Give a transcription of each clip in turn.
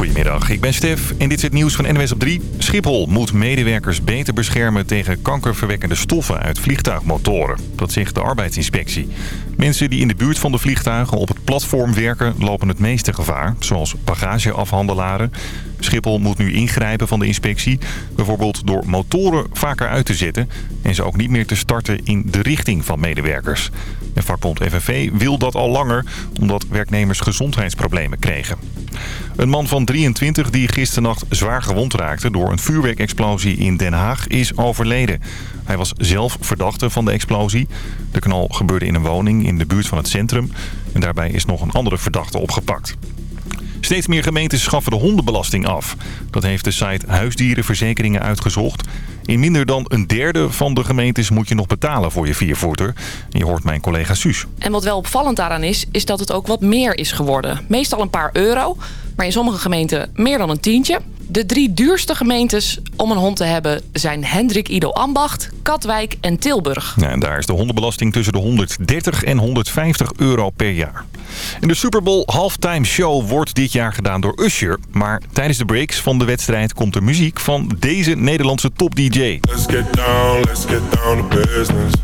Goedemiddag, ik ben Stef en dit is het nieuws van NWS op 3. Schiphol moet medewerkers beter beschermen tegen kankerverwekkende stoffen uit vliegtuigmotoren. Dat zegt de arbeidsinspectie. Mensen die in de buurt van de vliegtuigen op het platform werken lopen het meeste gevaar. Zoals bagageafhandelaren. Schiphol moet nu ingrijpen van de inspectie. Bijvoorbeeld door motoren vaker uit te zetten. En ze ook niet meer te starten in de richting van medewerkers. En vakbond FNV wil dat al langer, omdat werknemers gezondheidsproblemen kregen. Een man van 23 die gisternacht zwaar gewond raakte door een vuurwerkexplosie in Den Haag is overleden. Hij was zelf verdachte van de explosie. De knal gebeurde in een woning in de buurt van het centrum. En daarbij is nog een andere verdachte opgepakt. Steeds meer gemeentes schaffen de hondenbelasting af. Dat heeft de site Huisdierenverzekeringen uitgezocht. In minder dan een derde van de gemeentes moet je nog betalen voor je viervoeter. Je hoort mijn collega Suus. En wat wel opvallend daaraan is, is dat het ook wat meer is geworden. Meestal een paar euro, maar in sommige gemeenten meer dan een tientje. De drie duurste gemeentes om een hond te hebben zijn Hendrik Ido Ambacht, Katwijk en Tilburg. Ja, en daar is de hondenbelasting tussen de 130 en 150 euro per jaar. En de Super Bowl halftime show wordt dit jaar gedaan door Usher. Maar tijdens de breaks van de wedstrijd komt er muziek van deze Nederlandse top-dj. Let's get down, let's get down to business.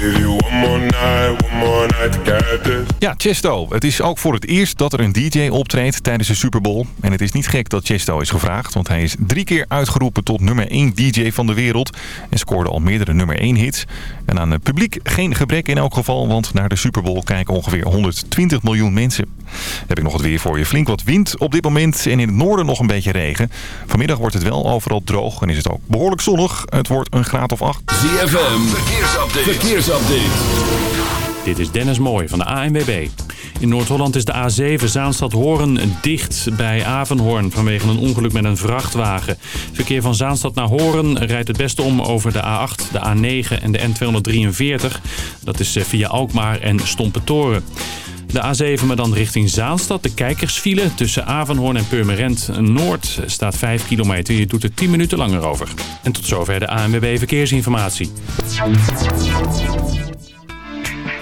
Give you one more night, one more night to get this. Ja, Chesto. Het is ook voor het eerst dat er een DJ optreedt tijdens de Super Bowl. En het is niet gek dat Chesto is gevraagd, want hij is drie keer uitgeroepen tot nummer 1 DJ van de wereld. En scoorde al meerdere nummer 1 hits. En aan het publiek geen gebrek in elk geval, want naar de Super Bowl kijken ongeveer 120 miljoen mensen. heb ik nog het weer voor je. Flink wat wind op dit moment en in het noorden nog een beetje regen. Vanmiddag wordt het wel overal droog en is het ook behoorlijk zonnig. Het wordt een graad of 8. ZFM, verkeersupdate. verkeersupdate. Dit is Dennis Mooij van de ANWB. In Noord-Holland is de A7 Zaanstad-Hoorn dicht bij Avenhoorn vanwege een ongeluk met een vrachtwagen. Verkeer van Zaanstad naar Hoorn rijdt het beste om over de A8, de A9 en de N243. Dat is eh, via Alkmaar en Stompetoren. De A7 maar dan richting Zaanstad. De kijkersfile tussen Avenhoorn en Purmerend Noord staat 5 kilometer. Je doet er 10 minuten langer over. En tot zover de ANWB Verkeersinformatie.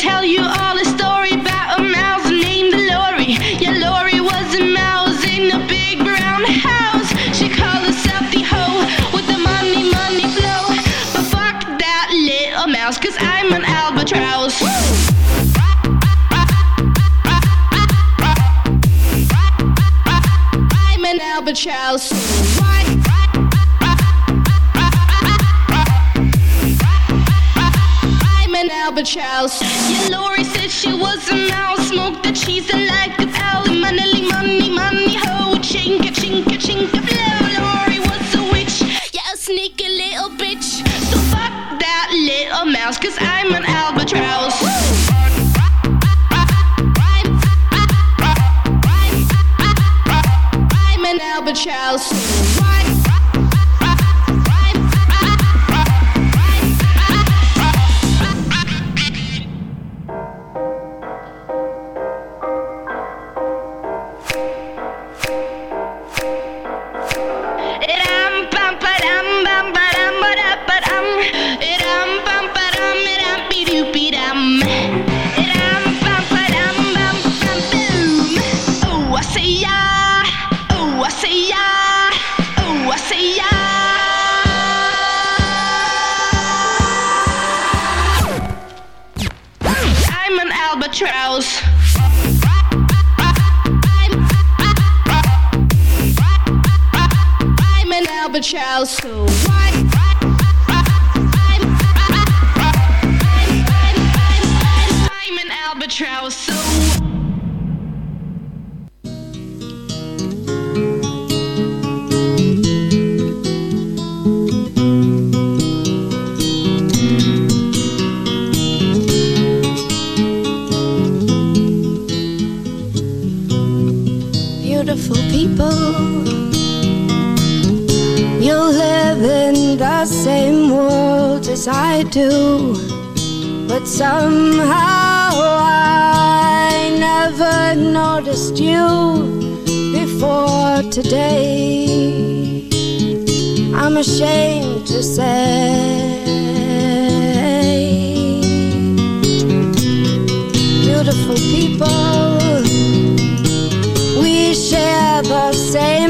tell you all a story about a mouse named Lori. Yeah, Lori was a mouse in a big brown house. She called herself the hoe with the money, money flow. But fuck that little mouse, cause I'm an albatross. Woo! I'm an albatross. house. Yeah, Lori said she was a mouse, smoked the cheese and liked the power. Do, but somehow I never noticed you before today. I'm ashamed to say. Beautiful people, we share the same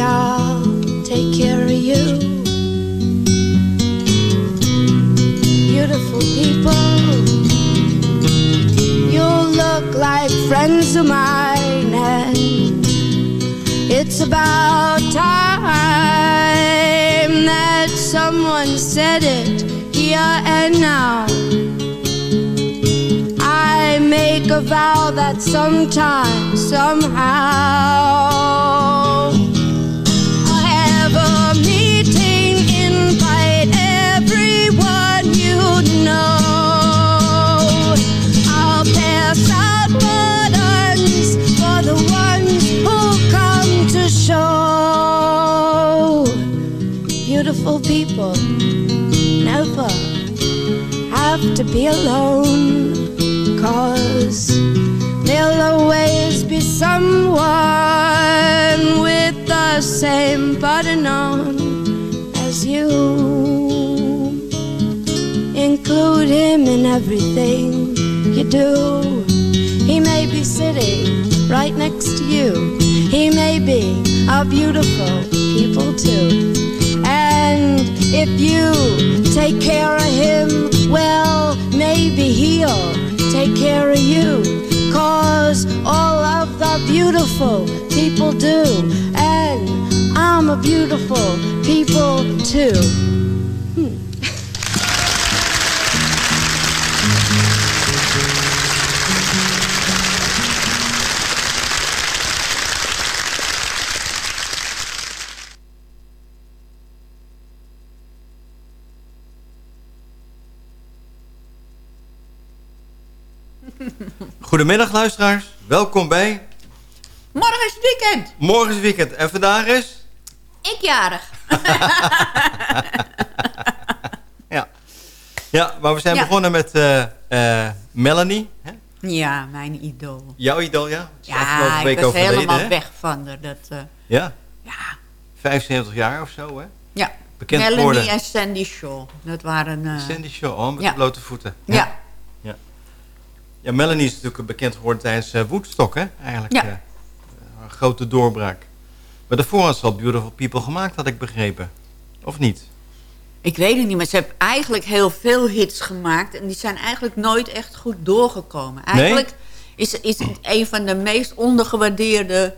I'll take care of you. Beautiful people, you look like friends of mine, and it's about time that someone said it here and now. I make a vow that sometime, somehow, have to be alone. Cause there'll always be someone with the same button on as you. Include him in everything you do. He may be sitting right next to you. He may be a beautiful care of you. Cause all of the beautiful people do. And I'm a beautiful people too. Goedemiddag luisteraars, welkom bij Morgen is het weekend. Morgen is weekend en vandaag is... Ik jarig. Ja, ja maar we zijn Ja. begonnen met eh, eh, Melanie. Hè? Ja, mijn idool. Jouw idool, ja? Ja, ik was helemaal hè? weg van haar. Dat, eh, Ja? Ja. 75 jaar of zo, hè? ja, Bekend Melanie geworden. en Sandy Shaw. Dat waren... Sandy Shaw, oh, met ja. blote voeten. Ja. Ja, Melanie is natuurlijk bekend geworden tijdens eh, Woodstock, hè? Eigenlijk. Ja. eh, een grote doorbraak. Maar daarvoor had ze al Beautiful People gemaakt, had ik begrepen. Of niet? Ik weet het niet, maar ze heeft eigenlijk heel veel hits gemaakt. En die zijn eigenlijk nooit echt goed doorgekomen. Eigenlijk is, is het een van de meest ondergewaardeerde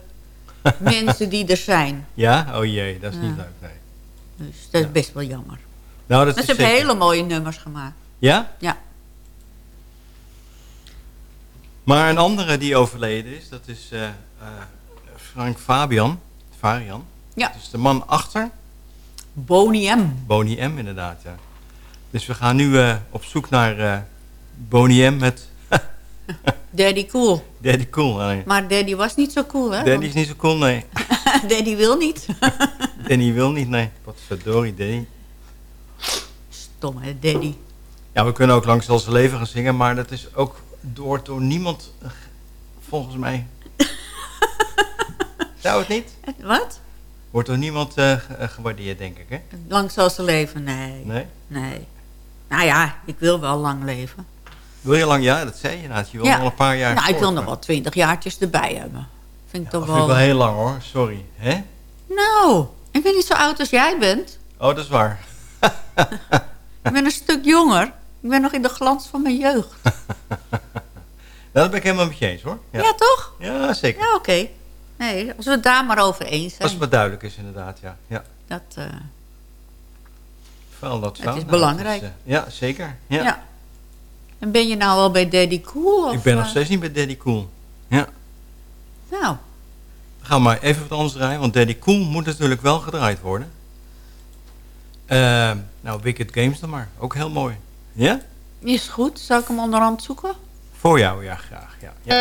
mensen die er zijn. Ja? Oh jee, dat is Ja. niet leuk, nee. Dus dat is best wel jammer. Nou, dat Maar is ze heeft zeker. hele mooie nummers gemaakt. Ja? Ja. Maar een andere die overleden is, dat is eh, eh, Frank Fabian. Varian. Ja. Dat is de man achter Boney M. Boney M, inderdaad, ja. Dus we gaan nu eh, op zoek naar Boney M met Daddy Cool. Daddy Cool. Nee. Maar Daddy was niet zo cool, hè? Daddy is niet zo cool, nee. Daddy wil niet. Danny wil niet, nee. Wat verdorie, Danny. Stom, hè, Daddy. Ja, we kunnen ook langs zijn leven gaan zingen, maar dat is ook door, door niemand, eh, volgens mij. Zou het niet? Wat? Wordt door niemand eh, ge- eh, gewaardeerd, denk ik, hè? Lang zal ze leven? Nee. Nee? Nee. Nou ja, ik wil wel lang leven. Wil je lang? Ja, dat zei je inderdaad. Je wil nog een paar jaar Nou, ik wil nog wel twintig jaartjes erbij hebben. Vind ik Dat toch vind ik wel... wel heel lang, hoor. Sorry. Hè? Nou, ik ben niet zo oud als jij bent. Oh, dat is waar. Ik ben een stuk jonger. Ik ben nog in de glans van mijn jeugd. Dat ben ik helemaal met je eens, hoor. Ja, toch? Ja, zeker. Ja, oké. Nee, als we het daar maar over eens zijn. Als het maar duidelijk is, inderdaad, ja. ja. Dat, eh, Wel, dat Het is belangrijk. dat is, eh, ja, zeker. Ja. ja. En ben je nou al bij Daddy Cool? Of, Ik ben nog eh, steeds niet bij Daddy Cool. Ja. Nou, we maar even wat anders draaien, want Daddy Cool moet natuurlijk wel gedraaid worden. Nou, Wicked Games dan maar. Ook heel mooi. Ja? is goed. Zal ik hem onderhand zoeken? Voor jou, ja, graag. Ja. ja.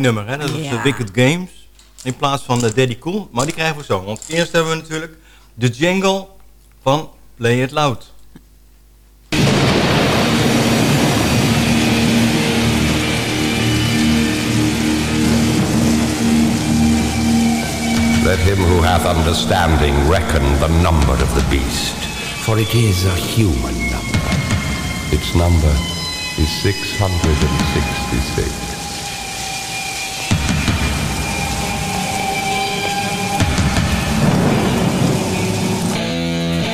Mooi nummer, hè? Dat is Ja. de Wicked Games. In plaats van de Daddy Cool. Maar die krijgen we zo. Want eerst hebben we natuurlijk de jingle van Play It Loud. Let him who hath understanding reckon the number of the beast, for it is a human number. Its number is 666.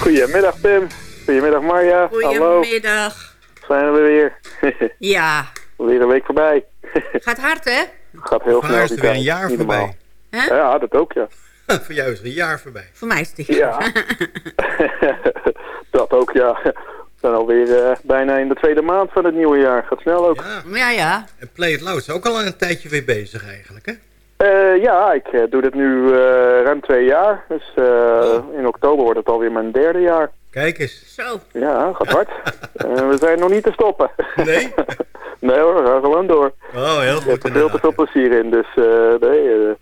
Goedemiddag Pim. Goedemiddag Marja. Hallo. Goedemiddag. Zijn we weer. Ja, weer een week voorbij. gaat hard hè? Gaat heel snel. is er weer een jaar Niet voorbij. Ja, dat ook ja. Voor jou is er een jaar voorbij. Voor mij is het Ja. dat ook ja. We zijn alweer eh, bijna in de tweede maand van het nieuwe jaar. Gaat snel ook. Ja, ja. En Play It Loud is ook al een tijdje weer bezig eigenlijk, hè? Eh, ja, ik eh, doe dit nu eh, ruim twee jaar. Dus eh, in oktober wordt het alweer mijn derde jaar. Kijk eens. Zo. Ja, gaat hard. Eh, we zijn nog niet te stoppen. Nee? nee hoor, we gaan gewoon door. Oh, heel Ik heb goed. er veel te veel plezier in. Dus eh, nee,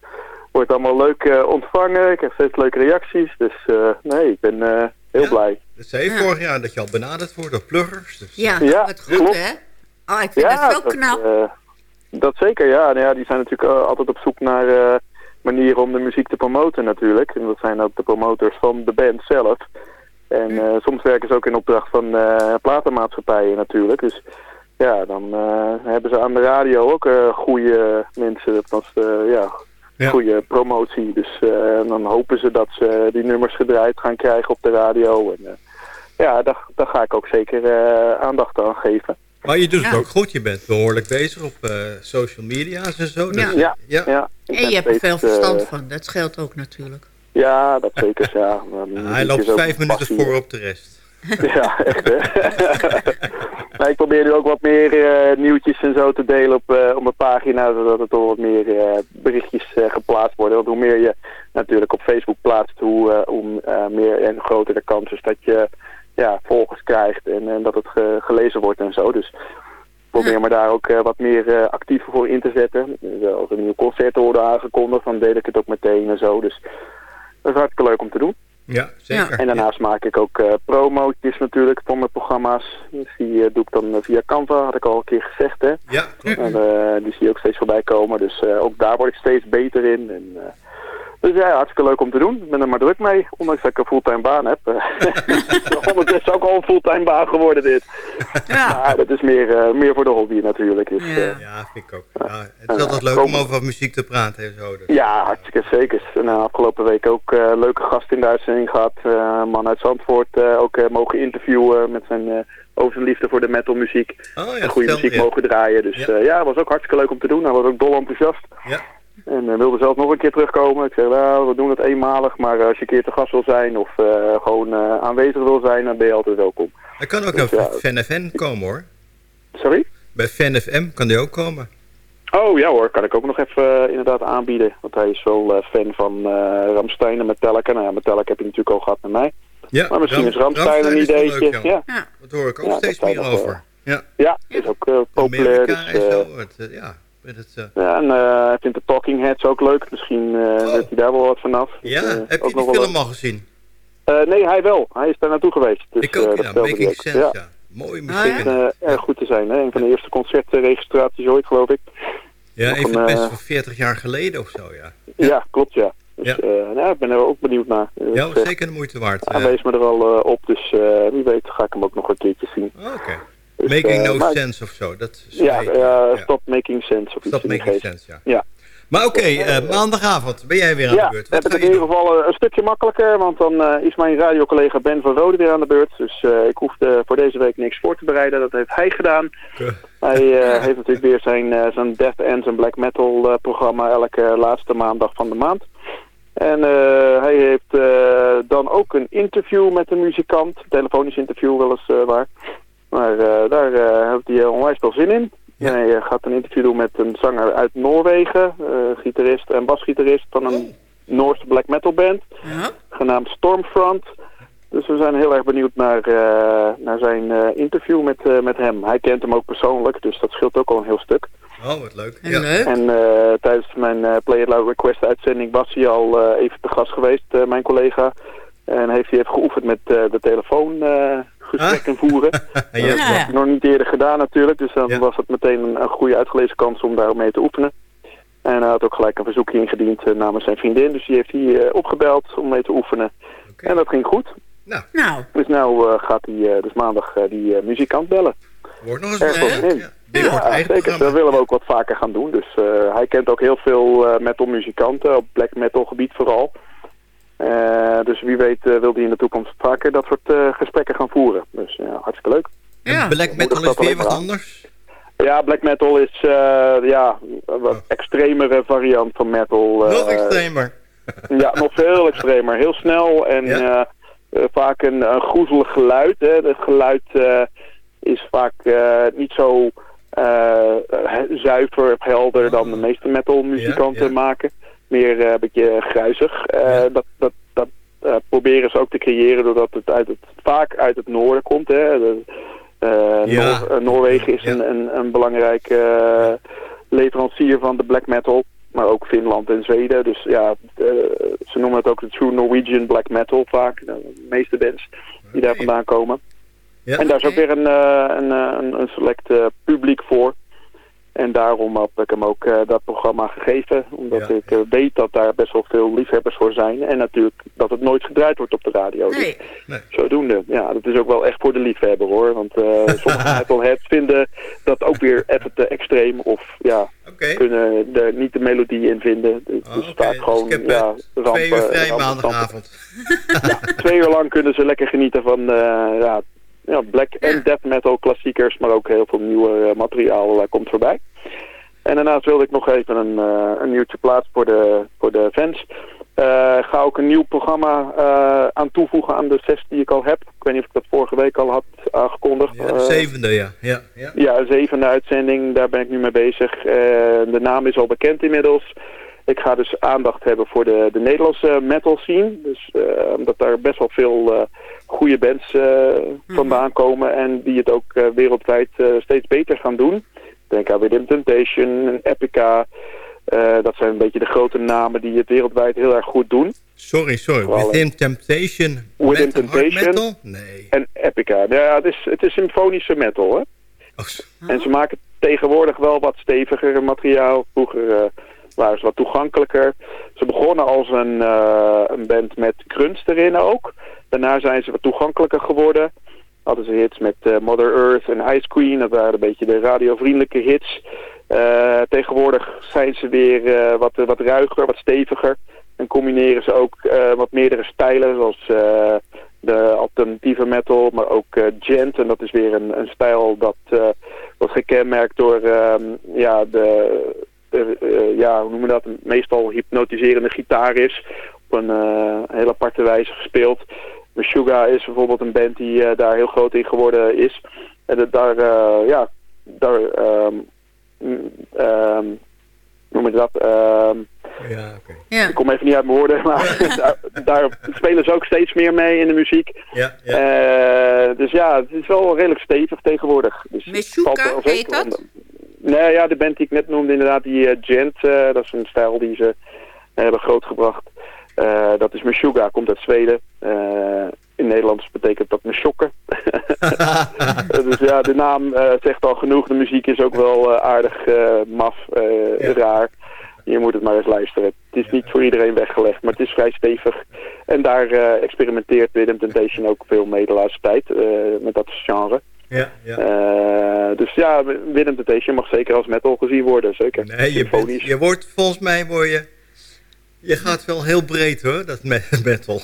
wordt allemaal leuk eh, ontvangen. Ik heb steeds leuke reacties. Dus eh, nee, ik ben eh, heel blij. Dat zei je vorig jaar dat je al benaderd wordt door pluggers. Dus, Ja, Ja, wat goed klopt. hè? Oh, ik vind dat zo dat, knap. Dat zeker, ja. Nou ja. Die zijn natuurlijk eh, altijd op zoek naar eh, manieren om de muziek te promoten natuurlijk. En dat zijn ook de promotors van de band zelf. En eh, soms werken ze ook in opdracht van platenmaatschappijen natuurlijk. Dus ja, dan hebben ze aan de radio ook goede mensen, althans eh, ja, Ja. goede promotie. Dus dan hopen ze dat ze die nummers gedraaid gaan krijgen op de radio. En ja, daar, daar ga ik ook zeker aandacht aan geven. Maar je doet het Ja. ook goed. Je bent behoorlijk bezig op eh, social media's en zo. Dus, Ja. Ja, ja. En je hebt er veel verstand eh, van. Dat scheelt ook natuurlijk. Ja, dat zeker. Ja. Hij loopt vijf minuten passie. voor op de rest. Ja, echt hè. maar ik probeer nu ook wat meer eh, nieuwtjes en zo te delen op, eh, op mijn pagina, zodat er toch wat meer eh, berichtjes eh, geplaatst worden. Want hoe meer je natuurlijk op Facebook plaatst, hoe, eh, hoe eh, meer en groter de kans is dat je ja, volgers krijgt en, en dat het ge- gelezen wordt en zo. Dus probeer me daar ook eh, wat meer eh, actiever voor in te zetten. Dus, als er nieuwe concerten worden aangekondigd, dan deel ik het ook meteen en zo. Dus dat is hartstikke leuk om te doen. Ja, zeker. En daarnaast maak ik ook promootjes natuurlijk voor mijn programma's. Dus die doe ik dan via Canva, had ik al een keer gezegd hè. Ja, klopt. En, die zie je ook steeds voorbij komen. Dus ook daar word ik steeds beter in. En, dus ja, hartstikke leuk om te doen. Ik ben er maar druk mee, ondanks dat ik een fulltime baan heb. Ondertussen ook al een fulltime baan geworden dit. Ja. Maar dat is meer, eh, meer voor de hobby natuurlijk. Dus, eh, Ja, vind ik ook. Ja, het is altijd leuk om over wat muziek te praten en zo. Dus. Ja, hartstikke zeker. En uh, afgelopen week ook eh, leuke gast in de uitzending gehad. Eh, een man uit Zandvoort eh, ook eh, mogen interviewen met zijn, eh, over zijn liefde voor de metalmuziek. Oh ja, en goede muziek ja. mogen draaien. Dus Ja. ja. ja, het was ook hartstikke leuk om te doen. Hij was ook dol enthousiast. Ja. En eh, wilde zelf nog een keer terugkomen. Ik zei, nou, we doen het eenmalig. Maar eh, als je een keer te gast wil zijn of eh, gewoon eh, aanwezig wil zijn, dan ben je altijd welkom. Hij kan ook Dus, naar ja. FanFM komen hoor. Sorry? Bij FanFM kan hij ook komen. Oh ja hoor, kan ik ook nog even inderdaad aanbieden. Want hij is wel fan van Ramstein en Metallica. Nou ja, Metallica heb je natuurlijk al gehad met mij. Ja, maar misschien Ram- is Ramstein een Ramstein ideetje. leuk, ja. Dat hoor ik ook Ja, steeds meer over. Ja. ja, is ook populair. Amerika Dus. Het, ja, met het, eh, ja, en eh, hij vindt de Talking Heads ook leuk. Misschien eh weet hij daar wel wat vanaf. Ja, eh, heb je die film al gezien? Eh, nee, hij wel. Hij is daar naartoe geweest. Dus, ik ook, eh, ja. Making. Sense, ja. Mooie muziek. Schijnt eh, erg goed te zijn. Hè? Een van de eerste concertregistraties ooit, geloof ik. Ja, Nog even een, best eh, van 40 jaar geleden of zo, ja. Ja, klopt ja. Dus Ja. ja. nou, ik ben er ook benieuwd naar. Eh, Ja, zeker de moeite waard. Hij eh. wees me er al eh, op, dus eh, wie weet ga ik hem ook nog een keertje zien. Oké. Dus, Making eh, no maar- sense of zo. Dat Ja, eh, Stop Making Sense of iets Stop Making geest. Sense, ja. Ja. Maar oké, eh, maandagavond ben jij weer aan ja, de beurt. heb ik in ieder geval een stukje makkelijker, want dan is mijn radiocollega Ben van Rode weer aan de beurt. Dus ik hoefde voor deze week niks voor te bereiden, dat heeft hij gedaan. Hij heeft natuurlijk weer zijn, eh, zijn death en zijn black metal programma elke laatste maandag van de maand. En hij heeft dan ook een interview met een muzikant, telefonisch interview weliswaar. Maar eh, daar eh, heeft hij eh, onwijs veel zin in. En hij gaat een interview doen met een zanger uit Noorwegen, eh, gitarist en basgitarist van een Noorse black metal band, genaamd Stormfront. Dus we zijn heel erg benieuwd naar, eh, naar zijn eh, interview met, eh, met hem. Hij kent hem ook persoonlijk, dus dat scheelt ook al een heel stuk. Oh, wat leuk. Ja. Leuk. En eh, tijdens mijn eh, Play It Loud Request uitzending was hij al eh, even te gast geweest, eh, mijn collega. En heeft hij even geoefend met eh, de telefoon eh, gesprekken voeren. Ja. Dat hij nog niet eerder gedaan natuurlijk, dus dan was het meteen een, een goede uitgelezen kans om daarmee te oefenen. En hij had ook gelijk een verzoekje ingediend eh, namens zijn vriendin, dus die heeft hij eh, opgebeld om mee te oefenen. En dat ging goed. Nou. Dus nou eh, gaat hij eh, dus maandag die eh, muzikant bellen. Wordt nog eens. Ja. Ja, zeker. Dat willen we ook wat vaker gaan doen. Dus eh, hij kent ook heel veel eh, metal muzikanten, op black metal gebied vooral. Eh, dus wie weet eh, wil hij in de toekomst vaker dat soort eh, gesprekken gaan voeren. Dus ja, hartstikke leuk. En black metal is weer wat aan. anders. Ja, black metal is eh, ja, een wat extremere variant van metal. eh, Nog extremer. ja, nog veel extremer. Heel snel en vaak een, een groezelig geluid. Hè. Het geluid eh, is vaak eh, niet zo eh, zuiver of helder dan de meeste metal muzikanten maken. Meer eh, een beetje gruizig. Eh, Dat, dat, dat eh, proberen ze ook te creëren doordat het, uit het vaak uit het noorden komt. Hè. De, eh, Ja. Noor- Noorwegen is een, een, een belangrijke eh, leverancier van de black metal. Maar ook Finland en Zweden. Dus ja, ze noemen het ook de true Norwegian black metal vaak. De meeste bands die daar vandaan komen. Ja. En daar is ook weer een, eh, een, een, select publiek voor. En daarom heb ik hem ook eh, dat programma gegeven. Omdat ik eh, weet dat daar best wel veel liefhebbers voor zijn. En natuurlijk dat het nooit gedraaid wordt op de radio. Dus Nee. zodoende. Ja, dat is ook wel echt voor de liefhebber hoor. Want eh sommige metalheads vinden dat ook weer even te extreem. Of ja, kunnen er niet de melodie in vinden. Dus dus vaak gewoon ik heb, ja, rampen. Twee uur vrij rampen- maandagavond. Twee uur lang kunnen ze lekker genieten van eh, ja, ja, black en death metal klassiekers. Maar ook heel veel nieuwe eh, materiaal eh, komt voorbij. En daarnaast wilde ik nog even een, eh, een nieuwtje plaatsen voor de, voor de fans. Eh, ga ook een nieuw programma eh, aan toevoegen aan de zes die ik al heb. Ik weet niet of ik dat vorige week al had aangekondigd. Ja, de zevende, ja. ja, ja. ja, een zevende uitzending, daar ben ik nu mee bezig. Eh, de naam is al bekend inmiddels. Ik ga dus aandacht hebben voor de, de Nederlandse metal scene. Dus eh, omdat daar best wel veel eh goede bands eh, vandaan komen. En die het ook eh, wereldwijd eh, steeds beter gaan doen. Denk aan Within Temptation, Epica. Eh, dat zijn een beetje de grote namen die het wereldwijd heel erg goed doen. Sorry, sorry. Vooral, Within Temptation. Within met hard Temptation. metal? Nee. En Epica. Ja, het is, het is symfonische metal, hè. Oh, En ze maken tegenwoordig wel wat steviger materiaal. Vroeger eh, waren ze wat toegankelijker. Ze begonnen als een, eh, een band met grunts erin ook. Daarna zijn ze wat toegankelijker geworden. Hadden ze hits met eh, Mother Earth en Ice Queen. Dat waren een beetje de radiovriendelijke hits. Eh, tegenwoordig zijn ze weer wat, wat ruiger, wat steviger. En combineren ze ook wat meerdere stijlen, zoals de alternatieve metal, maar ook eh, gent. En dat is weer een, een stijl dat eh, wordt gekenmerkt door ehm, ja, de, ja, hoe noemen we dat, meestal hypnotiserende gitaar is. Op een eh, hele aparte wijze gespeeld. Meshuggah is bijvoorbeeld een band die eh, daar heel groot in geworden is. En dat daar, eh, ja, daar, ehm, hoe noem je dat, ehm, Ja, oké. Ja. ik kom even niet uit mijn woorden, maar daar, daar spelen ze ook steeds meer mee in de muziek. Ja, Eh, dus ja, het is wel redelijk stevig tegenwoordig. Dus er wel heet dat? Nee, ja, de band die ik net noemde, inderdaad, die eh, Gent, eh, dat is een stijl die ze hebben grootgebracht. Eh, dat is Meshuggah, komt uit Zweden. Eh, in Nederlands betekent dat Meshokken. dus ja, de naam eh, zegt al genoeg. De muziek is ook wel eh, aardig eh, maf, eh, raar. Je moet het maar eens luisteren. Het is niet voor iedereen weggelegd, maar het is vrij stevig. En daar eh, experimenteert Rhythm Temptation ook veel mee de laatste tijd, eh, met dat genre. Ja, ja. Eh, dus ja, Willem Temptation mag zeker als metal gezien worden, zeker. Nee, je, bent, je wordt volgens mij word je... Je gaat wel heel breed hoor, dat me- metal.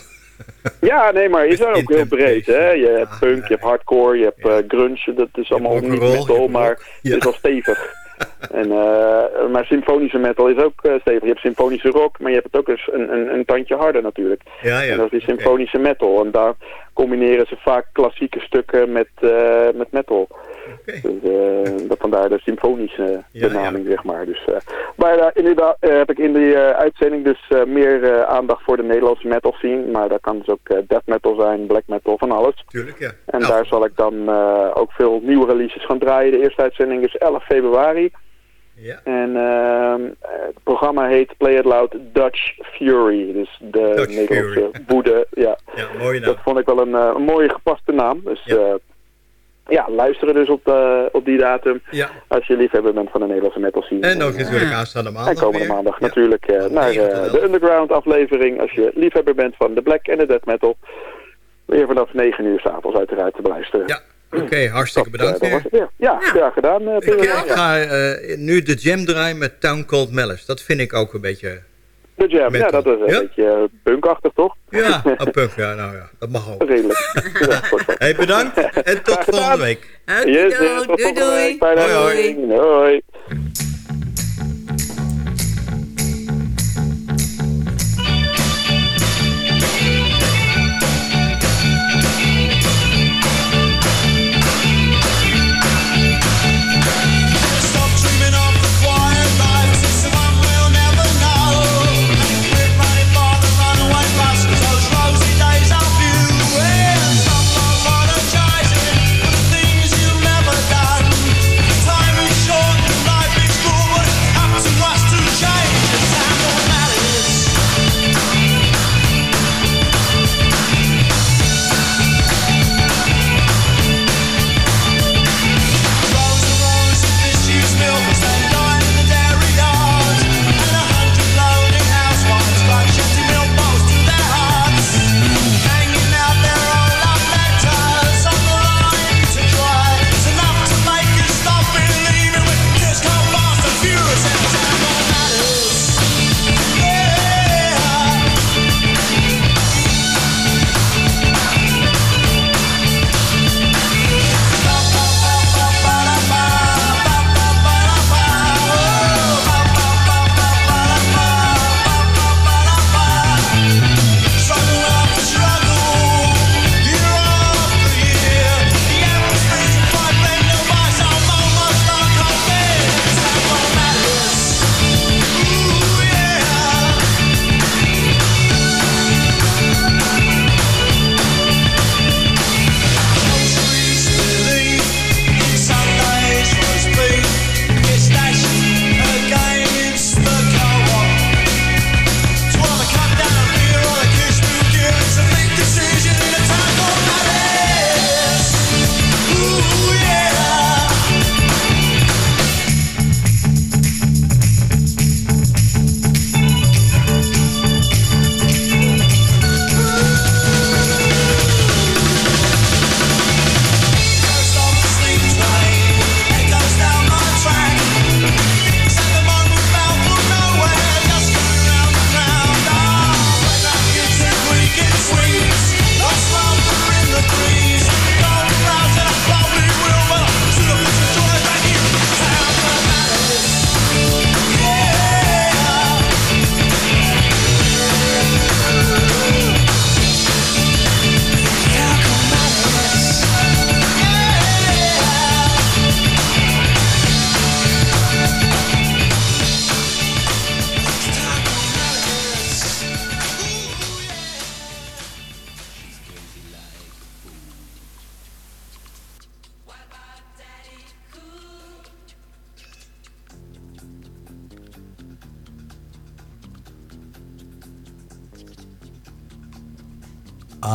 Ja, nee, maar is er ook heel breed, hè? Je hebt punk, je hebt hardcore, je hebt eh, grunge, dat is allemaal niet metal, maar het is wel stevig. En, eh, maar symfonische metal is ook eh, stevig. Je hebt symfonische rock, maar je hebt het ook eens een, een, een tandje harder natuurlijk. Ja, ja. En dat is die symfonische metal. En daar combineren ze vaak klassieke stukken met, eh, met metal. Dus, dat vandaar de symfonische Ja, benaming, zeg maar. Dus, eh, maar eh, inderdaad heb ik in die uitzending dus meer aandacht voor de Nederlandse metal zien. Maar dat kan dus ook death metal zijn, black metal, van alles. Tuurlijk, ja. En Nou, daar zal ik dan ook veel nieuwe releases gaan draaien. De eerste uitzending is 11 februari. Ja. En ehm, eh, het programma heet Play It Loud Dutch Fury. Dus de Dutch Nederlandse Fury. woede. Ja. Ja, mooie naam. Dat vond ik wel een, eh, een mooie gepaste naam. Dus ja, ja luisteren dus op, de, op die datum. Ja. Als je liefhebber bent van de Nederlandse metal scene. En ook natuurlijk aanstaande maandag En komende weer. maandag natuurlijk eh, naar eh, de Underground aflevering. Als je liefhebber bent van de black en de death metal. Weer vanaf 9 uur s'avonds uiteraard te beluisteren. Ja, Oké, hartstikke bedankt dat weer. was het weer. Ja, graag gedaan. eh, Ik, Ja. ga eh, nu de jam draaien met Town Cold Malice. Dat vind ik ook een beetje... De jam, ja, dat is een Ja? beetje eh, punkachtig, toch? Ja, een punk. Ja, nou ja, dat mag ook. Redelijk. Hey, bedankt en tot volgende week. Yes, yes, tot doei, volgende doei. week. Hoi.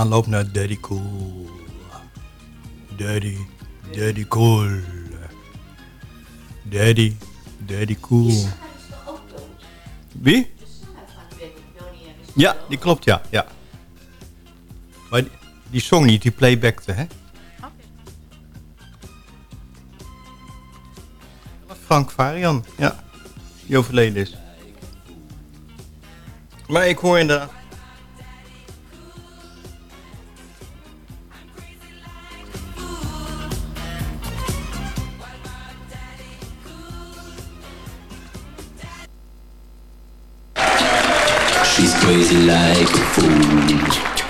aanloop naar Daddy Cool. Daddy, Daddy Cool. Daddy, Daddy Cool. Wie? Ja, die klopt, ja. ja. Maar die, song niet, die playbackte, hè? Was Frank Varian, ja. Die overleden is. Maar ik hoor inderdaad crazy like a fool.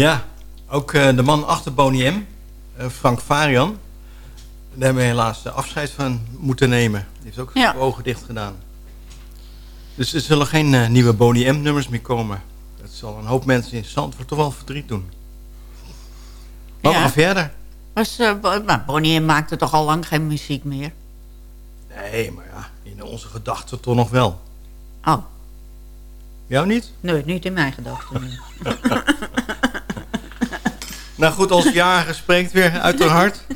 Ja, ook eh, de man achter Boney M, eh, Frank Varian. Daar hebben we helaas de afscheid van moeten nemen. Die heeft ook Ja. zijn ogen dicht gedaan. Dus er zullen geen eh, nieuwe Boney M nummers meer komen. Dat zal een hoop mensen in Zandvoort toch wel verdriet doen. Maar we Ja. verder. Was, eh, maar Bonnie maakte toch al lang geen muziek meer? Nee, maar ja, in onze gedachten toch nog wel. Oh. Jou niet? Nee, niet in mijn gedachten. Nou goed, als jarige spreekt weer uit haar hart.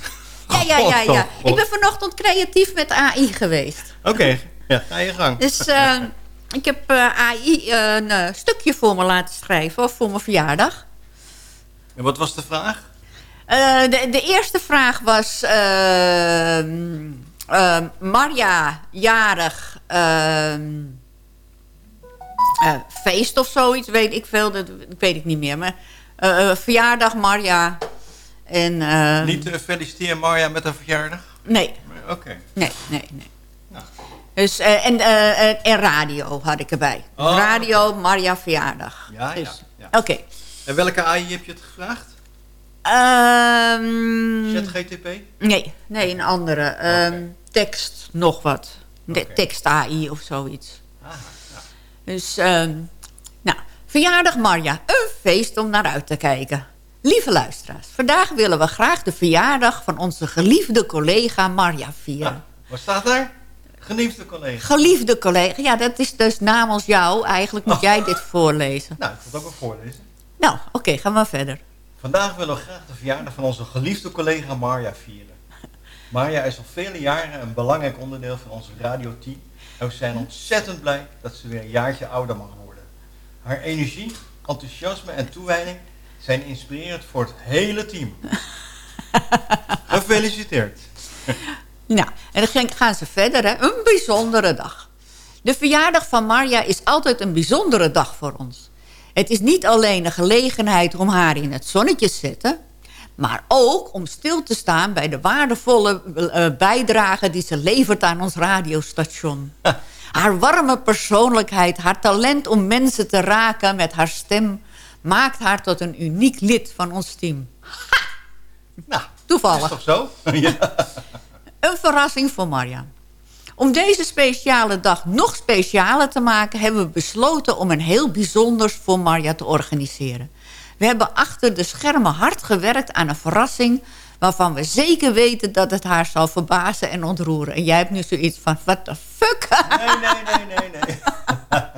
Ja, ja, ja, ja. Ik ben vanochtend creatief met AI geweest. Oké, ja, ga je gang. Dus eh, ik heb eh, AI een eh, stukje voor me laten schrijven voor mijn verjaardag. En wat was de vraag? De, de eerste vraag was... ehm, ehm, Marja, jarig... ehm, eh, feest of zoiets, weet ik veel. Dat weet ik niet meer. Maar eh, eh, verjaardag Marja. En, ehm, Niet uh, feliciteer Marja met haar verjaardag? Nee. Oké. Nee, nee, nee. Dus, eh, en, eh, en- radio had ik erbij. Oh, radio, Marja verjaardag. Ja, ja. Dus, ja. Oké. En welke AI heb je het gevraagd? Ehm, ChatGTP? Nee, nee, een andere. Ehm, Tekst, nog wat. De, Tekst AI of zoiets. Dus, ehm, nou, verjaardag Marja. Een feest om naar uit te kijken. Lieve luisteraars, vandaag willen we graag de verjaardag van onze geliefde collega Marja vieren. Wat staat daar? Geliefde collega. Geliefde collega, ja, dat is dus namens jou. Eigenlijk moet jij dit voorlezen. Nou, ik wil het ook wel voorlezen. Nou, oké, gaan we verder. Vandaag willen we graag de verjaardag van onze geliefde collega Marja vieren. Marja is al vele jaren een belangrijk onderdeel van onze radioteam. En we zijn ontzettend blij dat ze weer een jaartje ouder mag worden. Haar energie, enthousiasme en toewijding zijn inspirerend voor het hele team. Gefeliciteerd. Nou, en dan gaan ze verder, hè. Een bijzondere dag. De verjaardag van Marja is altijd een bijzondere dag voor ons. Het is niet alleen een gelegenheid om haar in het zonnetje te zetten... maar ook om stil te staan bij de waardevolle uh, bijdrage... die ze levert aan ons radiostation. Haar warme persoonlijkheid, haar talent om mensen te raken met haar stem... maakt haar tot een uniek lid van ons team. Ha! Nou, Toevallig. Is toch zo? ja. Een verrassing voor Marja. Om deze speciale dag nog specialer te maken... hebben we besloten om een heel bijzonders voor Marja te organiseren. We hebben achter de schermen hard gewerkt aan een verrassing... waarvan we zeker weten dat het haar zal verbazen en ontroeren. En jij hebt nu zoiets van, what the fuck? Nee, nee, nee, nee, nee.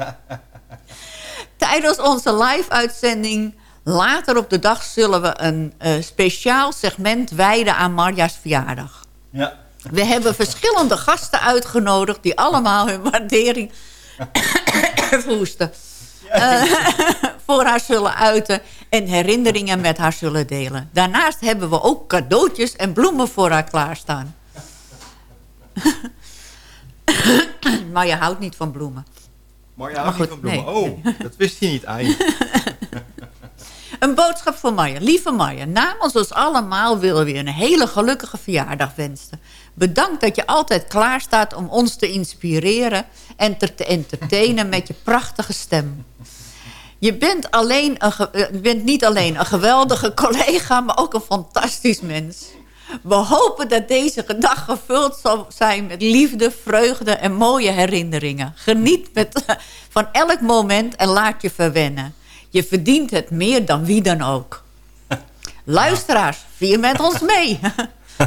Tijdens onze live-uitzending later op de dag... zullen we een uh, speciaal segment wijden aan Marja's verjaardag. Ja. We hebben verschillende gasten uitgenodigd... die allemaal hun waardering voesten. Uh, voor haar zullen uiten en herinneringen met haar zullen delen. Daarnaast hebben we ook cadeautjes en bloemen voor haar klaarstaan. maar je houdt niet van bloemen. Maar je houdt niet van bloemen? Nee. Oh, dat wist je niet eigenlijk. Een boodschap voor Marja. Lieve Marja, namens ons allemaal willen we je een hele gelukkige verjaardag wensen. Bedankt dat je altijd klaar staat om ons te inspireren en te entertainen met je prachtige stem. Je bent, alleen een je bent niet alleen een geweldige collega, maar ook een fantastisch mens. We hopen dat deze dag gevuld zal zijn met liefde, vreugde en mooie herinneringen. Geniet met, van elk moment en laat je verwennen. Je verdient het meer dan wie dan ook. Luisteraars, vier met ons mee.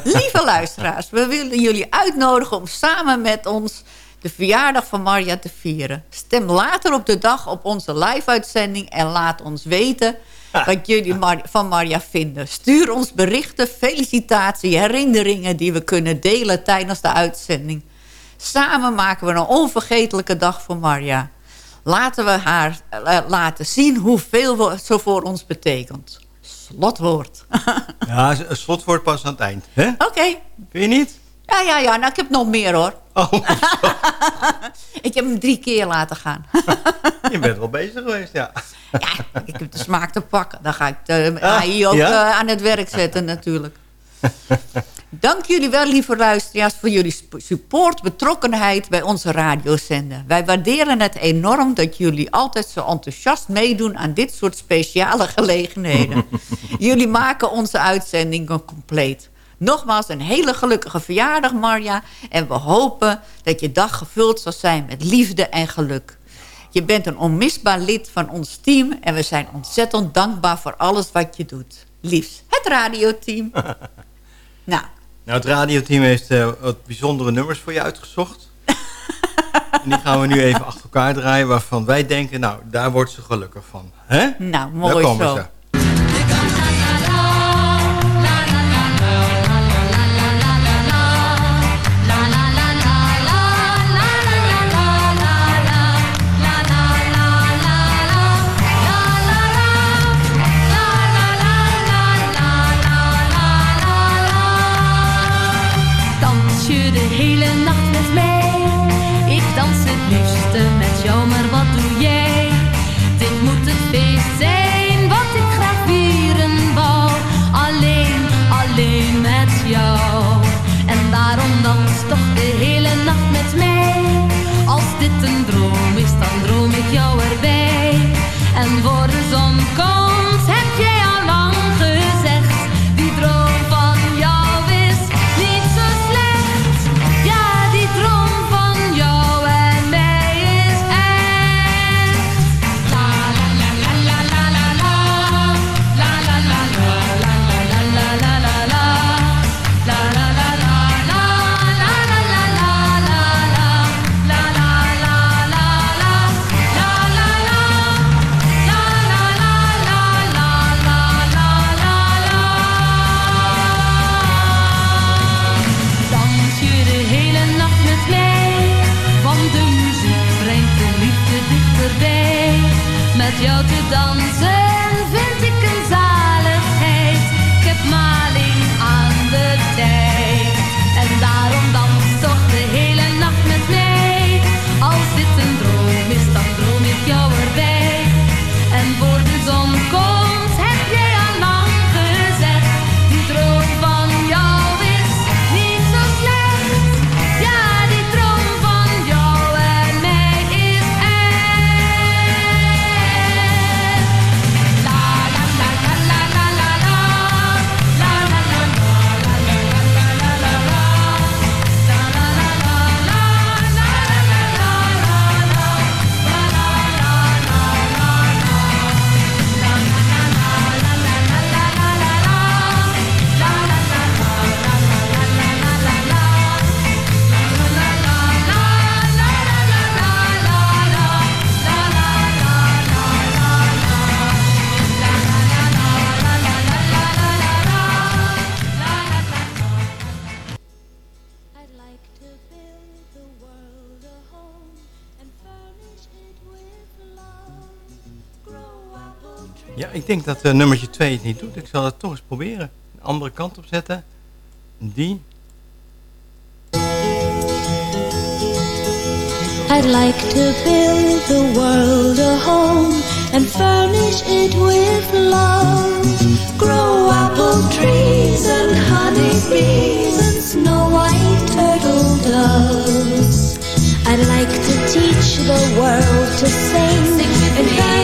Lieve luisteraars, we willen jullie uitnodigen om samen met ons de verjaardag van Marja te vieren. Stem later op de dag op onze live-uitzending en laat ons weten wat jullie van Marja vinden. Stuur ons berichten, felicitaties, herinneringen die we kunnen delen tijdens de uitzending. Samen maken we een onvergetelijke dag voor Marja. Laten we haar uh, laten zien hoeveel ze voor ons betekent. Slotwoord. ja, een slotwoord pas aan het eind. Oké. Okay. Vind je niet? Ja, ja, ja. Nou, ik heb nog meer hoor. Oh, ik heb hem drie keer laten gaan. je bent wel bezig geweest, ja. ja, ik heb de smaak te pakken. Dan ga ik de AI ook ja? uh, aan het werk zetten natuurlijk. Dank jullie wel, lieve luisteraars, voor jullie support, betrokkenheid bij onze radiozender. Wij waarderen het enorm dat jullie altijd zo enthousiast meedoen aan dit soort speciale gelegenheden. jullie maken onze uitzendingen compleet. Nogmaals een hele gelukkige verjaardag, Marja. En we hopen dat je dag gevuld zal zijn met liefde en geluk. Je bent een onmisbaar lid van ons team... en we zijn ontzettend dankbaar voor alles wat je doet. Liefs, het radioteam. nou. nou, het radioteam heeft uh, wat bijzondere nummers voor je uitgezocht. en die gaan we nu even achter elkaar draaien... waarvan wij denken, nou, daar wordt ze gelukkig van. Hè? Nou, mooi daar komen zo. Ze. Denk dat uh, nummertje 2 het niet doet. Ik zal het toch eens proberen. De andere kant op zetten. Die. I'd like to build the world a home and furnish it with love. Grow apple trees and honey bees and snow white turtle doves. I'd like to teach the world to sing in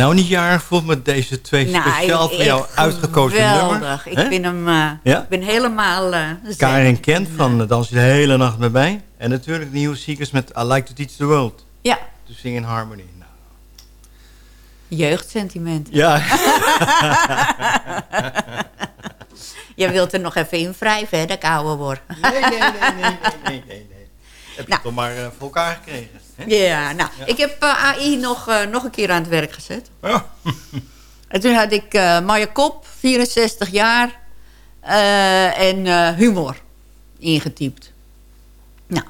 nou niet jarig voelt met deze twee Nou, speciaal voor jou uitgekozen geweldig. nummer. Ik hè? vind hem... eh, Ja? Ik ben helemaal... eh Karin Kent van Dans je de hele nacht met mij. En natuurlijk de nieuwe Seekers met I Like to Teach the World. Ja. To sing in harmony. Nou, Jeugdsentiment. Ja. Jij wilt er nog even in wrijven, hè, dat ik ouder word. Nee, nee, nee, nee, nee, nee, nee. Heb je het toch maar eh, voor elkaar gekregen. Hè? Ja, nou, ik heb eh, AI nog, eh, nog een keer aan het werk gezet. Oh. En toen had ik eh Maya Kop, 64 jaar, en humor ingetypt. Nou,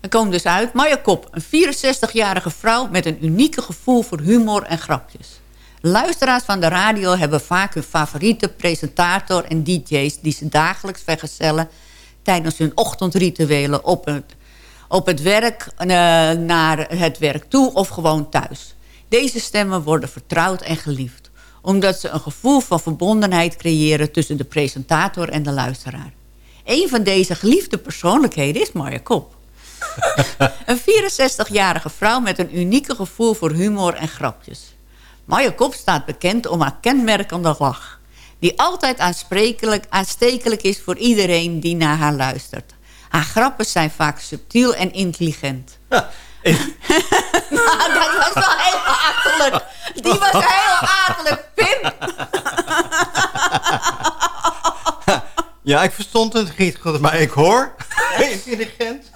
dan komt dus uit. Maya Kop, een 64-jarige vrouw met een unieke gevoel voor humor en grapjes. Luisteraars van de radio hebben vaak hun favoriete presentator en dj's... die ze dagelijks vergezellen tijdens hun ochtendrituelen op het, op het werk, eh, naar het werk toe of gewoon thuis. Deze stemmen worden vertrouwd en geliefd... omdat ze een gevoel van verbondenheid creëren tussen de presentator en de luisteraar. Een van deze geliefde persoonlijkheden is Marja Kop. een 64-jarige vrouw met een unieke gevoel voor humor en grapjes. Marja Kop staat bekend om haar kenmerkende lach. Die altijd aansprekelijk, aanstekelijk is voor iedereen die naar haar luistert. Haar grappen zijn vaak subtiel en intelligent. nou, dat was wel heel akelig. Die was heel akelig, Pim. Ja, ik verstond het niet goed, maar ik hoor. Intelligent.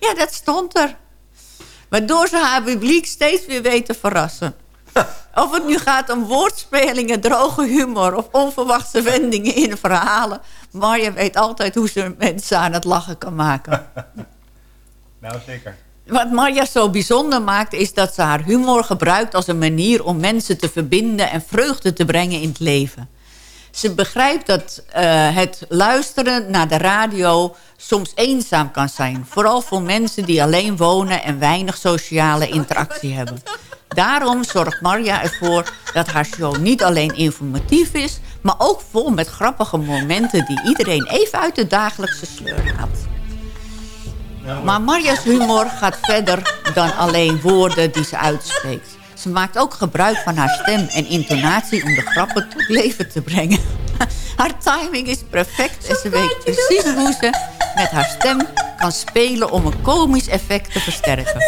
Ja, dat stond er. Waardoor ze haar publiek steeds weer weet te verrassen. Of het nu gaat om woordspelingen, droge humor... of onverwachte wendingen in verhalen. Marja weet altijd hoe ze mensen aan het lachen kan maken. Nou, zeker. Wat Marja zo bijzonder maakt... is dat ze haar humor gebruikt als een manier... om mensen te verbinden en vreugde te brengen in het leven. Ze begrijpt dat eh, het luisteren naar de radio soms eenzaam kan zijn. Vooral voor mensen die alleen wonen en weinig sociale interactie hebben. Daarom zorgt Marja ervoor dat haar show niet alleen informatief is... maar ook vol met grappige momenten die iedereen even uit de dagelijkse sleur haalt. Maar Marja's humor gaat verder dan alleen woorden die ze uitspreekt. Ze maakt ook gebruik van haar stem en intonatie om de grappen tot leven te brengen. Haar timing is perfect en ze weet precies hoe ze met haar stem kan spelen om een komisch effect te versterken.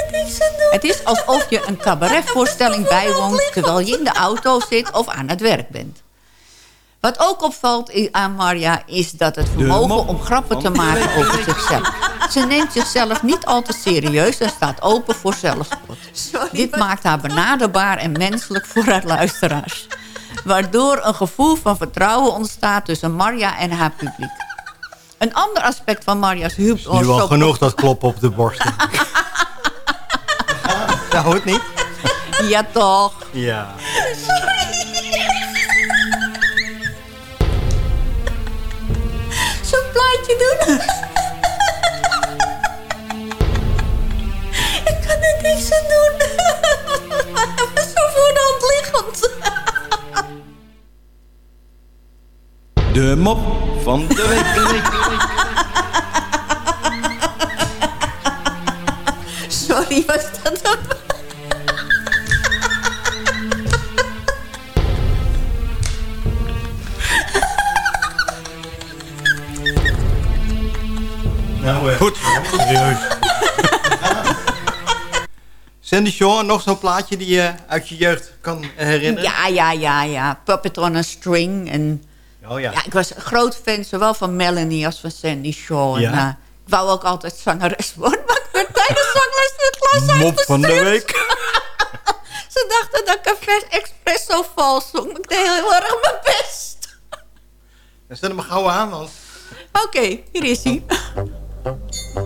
Het is alsof je een cabaretvoorstelling bijwoont terwijl je in de auto zit of aan het werk bent. Wat ook opvalt i- aan Marja is dat het vermogen om grappen te maken over zichzelf. Ze neemt zichzelf niet al te serieus en staat open voor zelfspot. Dit maakt haar benaderbaar en menselijk voor haar luisteraars. Waardoor een gevoel van vertrouwen ontstaat tussen Marja en haar publiek. Een ander aspect van Marja's humor... Nu al zo- genoeg dat kloppen op de borsten. Dat hoort niet. Ja, toch. Ja. Zo'n plaatje doen. Ik kan er niks aan doen. Zo voor de hand liggend. De mop van de week. De week, de week. Sorry, was dat dan? Nou, eh, Goed. Serieus. Sandy Shaw, nog zo'n plaatje die je uit je jeugd kan herinneren? Ja, ja, ja, ja. Puppet on a String. En, Oh ja. ja. Ik was een groot fan, zowel van Melanie als van Sandy Shaw. En, eh, ik wou ook altijd zangeres worden, maar ik werd tijdens zangles de klas Mop van de week. Ze dachten dat ik een vers expresso vals zong. maar Ik deed heel erg mijn best. Dan zet hem gauw aan, want... Oké, hier is hij.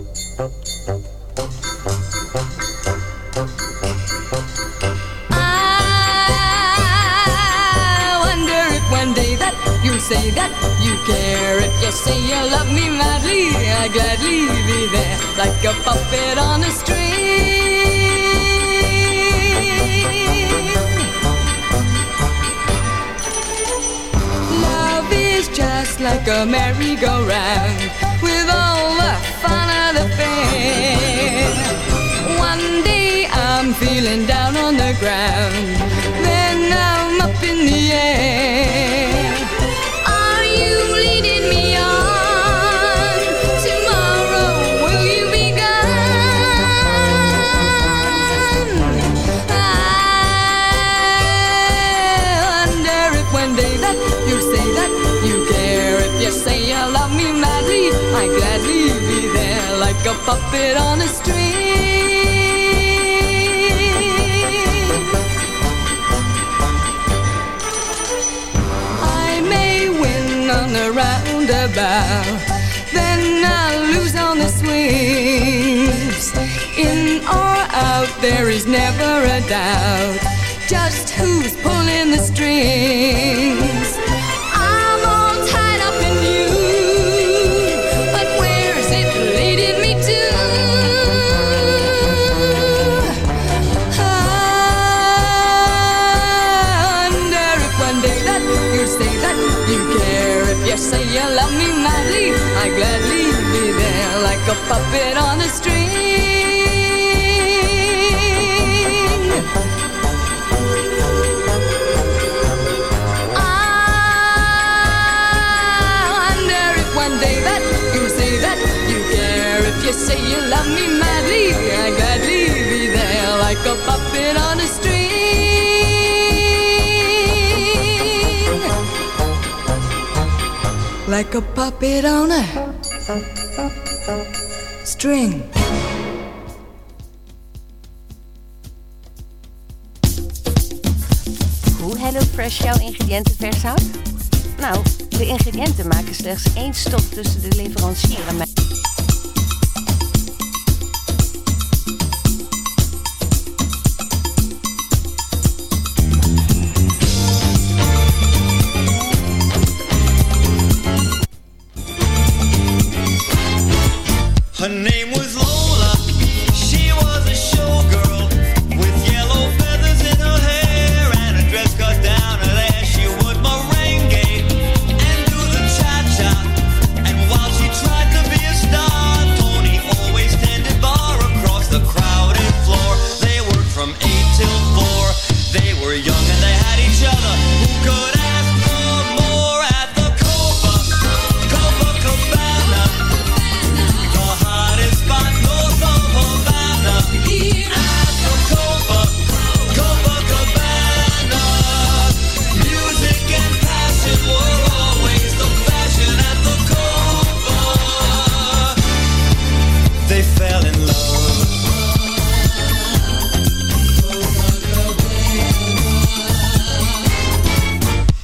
say that you care. If you say you love me madly, I gladly be there like a puppet on a string. Love is just like a merry-go-round with all the fun of the fair. One day I'm feeling down on the ground, then I'm up in the air. A puppet on a string. I may win on the roundabout, then I'll lose on the swings. In or out, there is never a doubt. Just who's pulling the strings? A puppet on a string. Ah, I wonder if one day that you say that you care. If you say you love me madly, I gladly be there like a puppet on a string. Like a puppet on a string. Hoe HelloFresh jouw ingrediënten vers houdt? Nou, de ingrediënten maken slechts één stap tussen de leverancier en mij.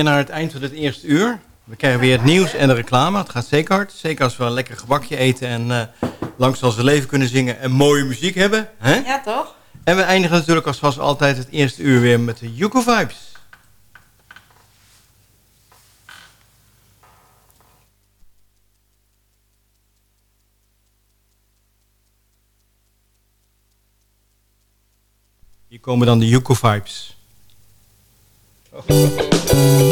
Naar het eind van het eerste uur. We krijgen weer het nieuws en de reclame. Het gaat zeker hard. Zeker als we een lekker gebakje eten en eh langs onze leven kunnen zingen en mooie muziek hebben. Hè? Ja, toch? En we eindigen natuurlijk als vast altijd het eerste uur weer met de Yuko Vibes. Hier komen dan de Yuko Vibes. Thank you.